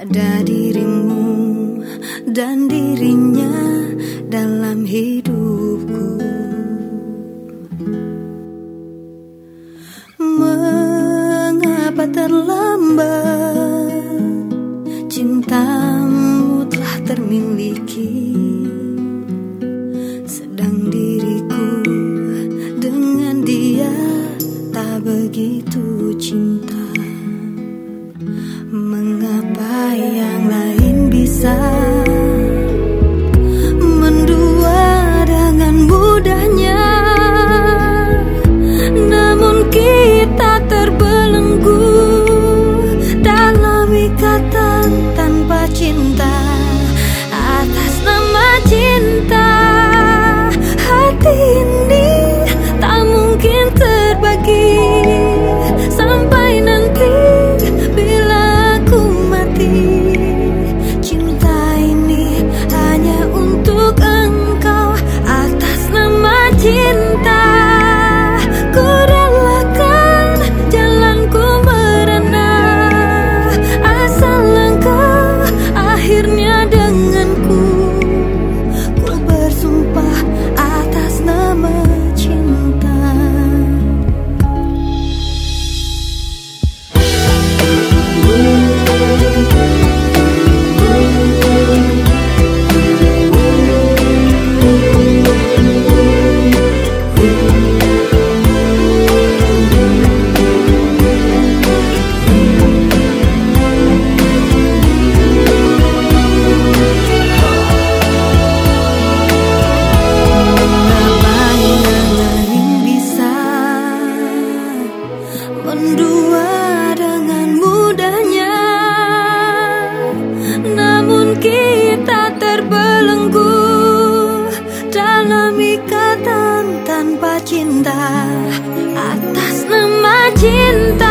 Ada dirimu dan dirinya dalam hidupku. Mengapa terlambat Mengapa yang lain bisa cinta atas nama cinta.